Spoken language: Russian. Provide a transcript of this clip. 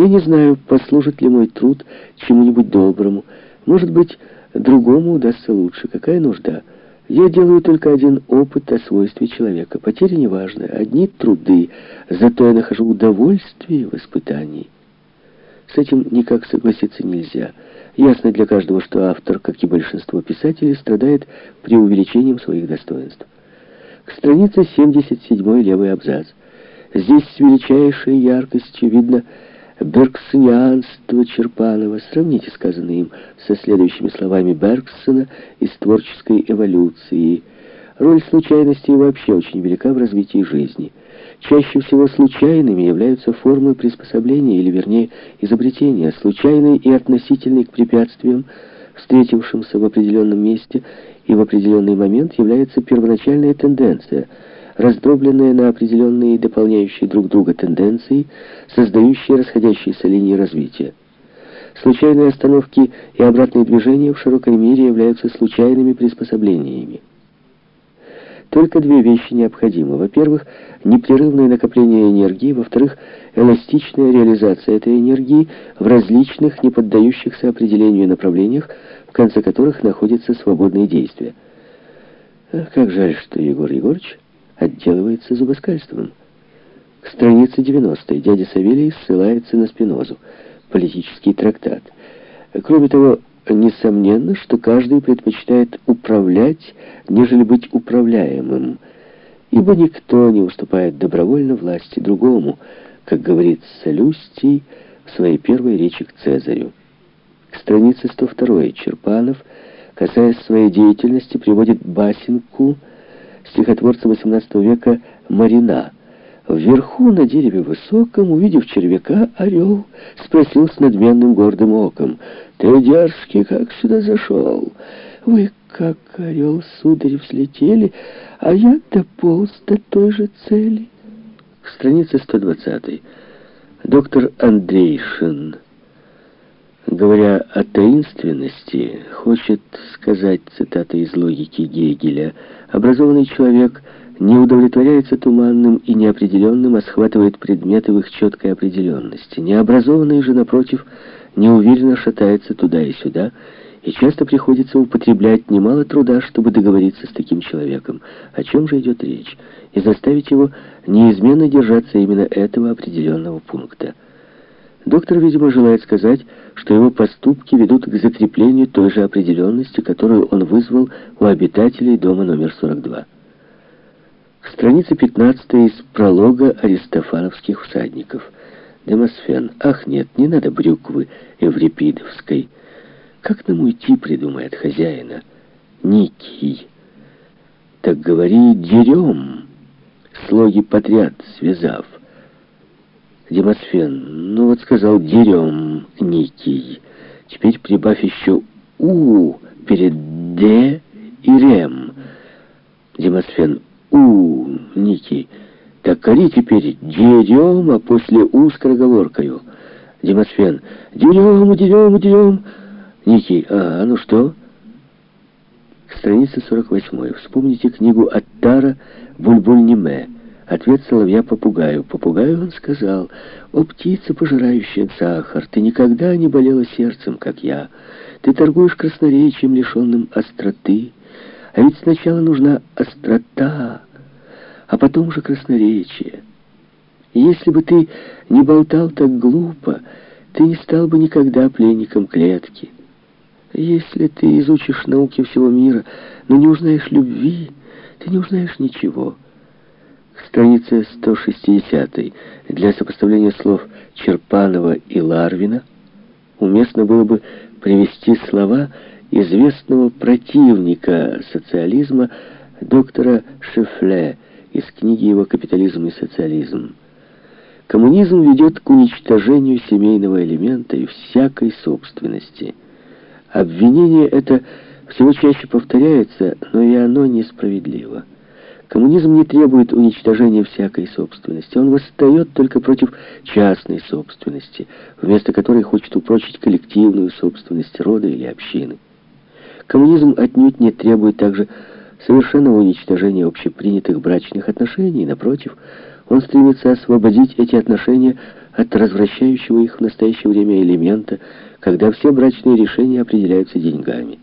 Я не знаю, послужит ли мой труд чему-нибудь доброму. Может быть, другому удастся лучше. Какая нужда? Я делаю только один опыт о свойстве человека. Потери неважны, одни труды, зато я нахожу удовольствие в испытании. С этим никак согласиться нельзя. Ясно для каждого, что автор, как и большинство писателей, страдает преувеличением своих достоинств. К странице 77 левый абзац. Здесь с величайшей яркостью видно бергсонианство Черпанова. Сравните сказанное им со следующими словами Бергсона из творческой эволюции. Роль случайностей вообще очень велика в развитии жизни. Чаще всего случайными являются формы приспособления, или вернее изобретения, случайной и относительной к препятствиям, встретившимся в определенном месте и в определенный момент является первоначальная тенденция – раздробленные на определенные дополняющие друг друга тенденции, создающие расходящиеся линии развития. Случайные остановки и обратные движения в широкой мере являются случайными приспособлениями. Только две вещи необходимы. Во-первых, непрерывное накопление энергии, во-вторых, эластичная реализация этой энергии в различных, не поддающихся определению направлениях, в конце которых находятся свободные действия. Как жаль, что Егор Егорович отделывается зубоскальством. К странице 90 дядя Савелий ссылается на Спинозу, политический трактат. Кроме того, несомненно, что каждый предпочитает управлять, нежели быть управляемым, ибо никто не уступает добровольно власти другому, как говорит Солюстий в своей первой речи к Цезарю. К странице 102 Черпанов, касаясь своей деятельности, приводит басенку стихотворца XVIII века Марина. Вверху, на дереве высоком, увидев червяка, орел спросил с надменным гордым оком, «Ты дерзкий, как сюда зашел? Вы, как орел, сударь, взлетели, а я дополз до той же цели». Страница 120. Доктор Андрейшин говоря о таинственности, хочет сказать, цитата из логики Гегеля, «Образованный человек не удовлетворяется туманным и неопределенным, а схватывает предметы в их четкой определенности. Необразованный же, напротив, неуверенно шатается туда и сюда, и часто приходится употреблять немало труда, чтобы договориться с таким человеком, о чем же идет речь, и заставить его неизменно держаться именно этого определенного пункта». Доктор, видимо, желает сказать, что его поступки ведут к закреплению той же определенности, которую он вызвал у обитателей дома номер 42. Страница 15 из пролога аристофановских всадников. Демосфен. Ах, нет, не надо брюквы Эврипидовской. Как нам уйти, придумает хозяина? Никий. Так говори, дерем. Слоги подряд связав. Демосфен. Ну вот сказал, дерем, Никий. Теперь прибавь еще «у» перед «д» и «рем». Демосфен. «У», Никий. Так кори теперь «дерем», а после «у» скороговоркою. Демосфен. «Дерем, дерем, дерем». Никий. А, ну что? Страница 48. Вспомните книгу Аттара «Бульбуль-Неме». Ответ соловья попугаю. Попугаю он сказал, «О, птица, пожирающая сахар, ты никогда не болела сердцем, как я. Ты торгуешь красноречием, лишенным остроты. А ведь сначала нужна острота, а потом же красноречие. Если бы ты не болтал так глупо, ты не стал бы никогда пленником клетки. Если ты изучишь науки всего мира, но не узнаешь любви, ты не узнаешь ничего» странице 160 для сопоставления слов Черпанова и Ларвина уместно было бы привести слова известного противника социализма доктора Шефле из книги его «Капитализм и социализм». Коммунизм ведет к уничтожению семейного элемента и всякой собственности. Обвинение это всего чаще повторяется, но и оно несправедливо. Коммунизм не требует уничтожения всякой собственности. Он восстает только против частной собственности, вместо которой хочет упрочить коллективную собственность рода или общины. Коммунизм отнюдь не требует также совершенного уничтожения общепринятых брачных отношений. Напротив, он стремится освободить эти отношения от развращающего их в настоящее время элемента, когда все брачные решения определяются деньгами.